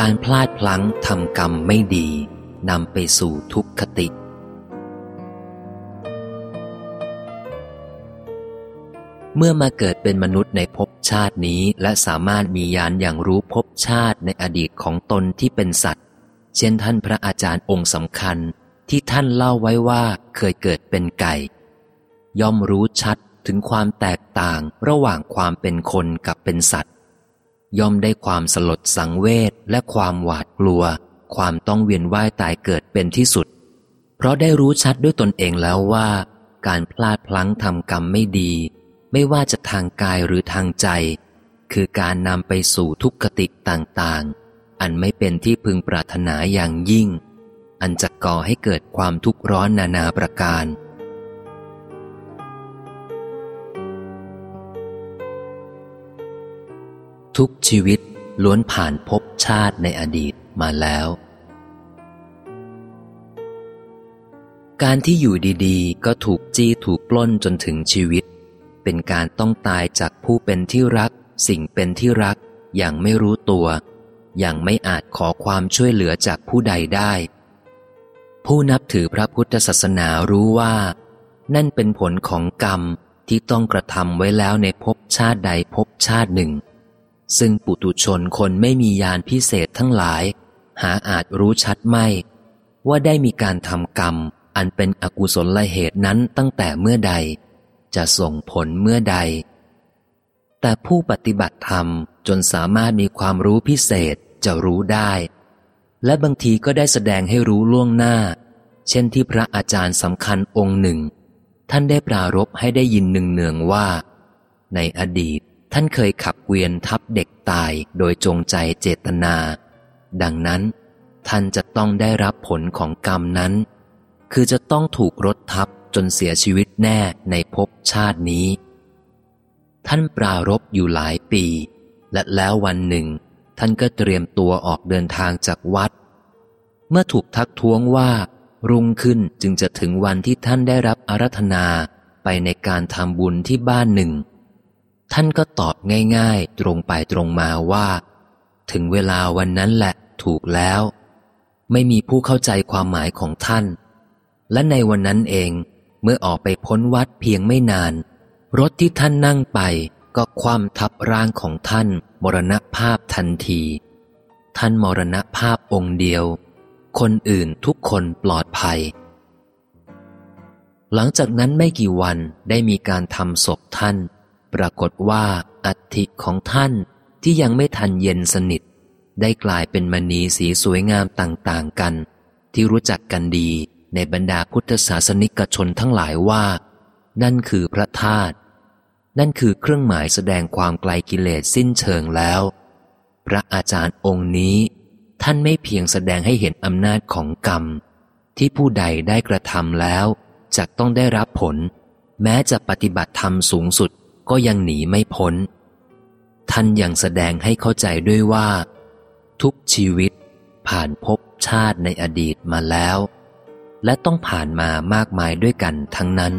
การพลาดพลั้งทำกรรมไม่ดีนำไปสู่ทุกขติ เมื่อมาเกิดเป็นมนุษย์ในภพชาตินี้และสามารถมียานอย่างรู้ภพชาติในอดีตของตนที่เป็นสัตว์ เช่นท่านพระอาจารย์องค์สำคัญที่ท่านเล่าไว้ว่าเคยเกิดเป็นไก่ ย่อมรู้ชัดถึงความแตกต่างระหว่างความเป็นคนกับเป็นสัตว์ ย่อมได้ความสลดสังเวชและความหวาดกลัว ความต้องเวียนว่ายตายเกิดเป็นที่สุด เพราะได้รู้ชัดด้วยตนเองแล้วว่า การพลาดพลั้งทำกรรมไม่ดี ไม่ว่าจะทางกายหรือทางใจ คือการนำไปสู่ทุกขติต่างๆ อันไม่เป็นที่พึงปรารถนาอย่างยิ่ง อันจะก่อให้เกิดความทุกข์ร้อนนานาประการ ทุกชีวิตล้วนผ่านภพชาติในอดีตมาแล้ว การที่อยู่ดีๆ ก็ถูกจี้ถูกปล้นจนถึงชีวิต เป็นการต้องตายจากผู้เป็นที่รัก สิ่งเป็นที่รัก อย่างไม่รู้ตัว อย่างไม่อาจขอความช่วยเหลือจากผู้ใดได้ ผู้นับถือพระพุทธศาสนารู้ว่า นั่นเป็นผลของกรรมที่ต้องกระทำไว้แล้วในภพชาติใดภพชาติหนึ่ง ซึ่งปุตุชนคนไม่มียานพิเศษทั้งหลาย หาอาจรู้ชัดไม่ ว่าได้มีการทำกรรม อันเป็นอกุศลเหตุนั้นตั้งแต่เมื่อใด จะส่งผลเมื่อใด แต่ผู้ปฏิบัติธรรมจนสามารถมีความรู้พิเศษจะรู้ได้ และบางทีก็ได้แสดงให้รู้ล่วงหน้า เช่นที่พระอาจารย์สำคัญองค์หนึ่ง ท่านได้ปรารบให้ได้ยินหนึ่งเนืองว่า ในอดีต ท่านเคยขับเกวียนทับเด็กตายโดยจงใจเจตนา ดังนั้น ท่านจะต้องได้รับผลของกรรมนั้น คือจะต้องถูกรถทับจนเสียชีวิตแน่ในภพชาตินี้ ท่านปรารบอยู่หลายปี และแล้ววันหนึ่ง ท่านก็เตรียมตัวออกเดินทางจากวัด เมื่อถูกทักท้วงว่า รุ่งขึ้นจึงจะถึงวันที่ท่านได้รับอารัธนาไปในการทำบุญที่บ้านหนึ่ง ท่านก็ตอบง่ายๆ ตรงไปตรงมาว่า ถึงเวลาวันนั้นแหละถูกแล้ว ไม่มีผู้เข้าใจความหมายของท่าน และในวันนั้นเองเมื่อออกไปพ้นวัดเพียงไม่นาน รถที่ท่านนั่งไปก็คว่ำทับร่างของท่าน มรณภาพทันที ท่านมรณภาพองค์เดียว คนอื่นทุกคนปลอดภัย หลังจากนั้นไม่กี่วันได้มีการทำศพท่าน ปรากฏว่าอัฐิของท่านที่ยังไม่ทันเย็นสนิท ได้กลายเป็นมณีสีสวยงามต่างๆกัน ที่รู้จักกันดีในบรรดาพุทธศาสนิกชนทั้งหลายว่า นั่นคือพระธาตุนั่นคือเครื่องหมายแสดงความไกลกิเลสสิ้นเชิงแล้ว พระอาจารย์องค์นี้ ท่านไม่เพียงแสดงให้เห็นอำนาจของกรรม ที่ผู้ใดได้กระทำแล้วจะต้องได้รับผล แม้จะปฏิบัติธรรมสูงสุด ก็ยังหนีไม่พ้น ท่านยังแสดงให้เข้าใจด้วยว่า ทุกชีวิตผ่านภพชาติในอดีตมาแล้ว และต้องผ่านมามากมายด้วยกันทั้งนั้น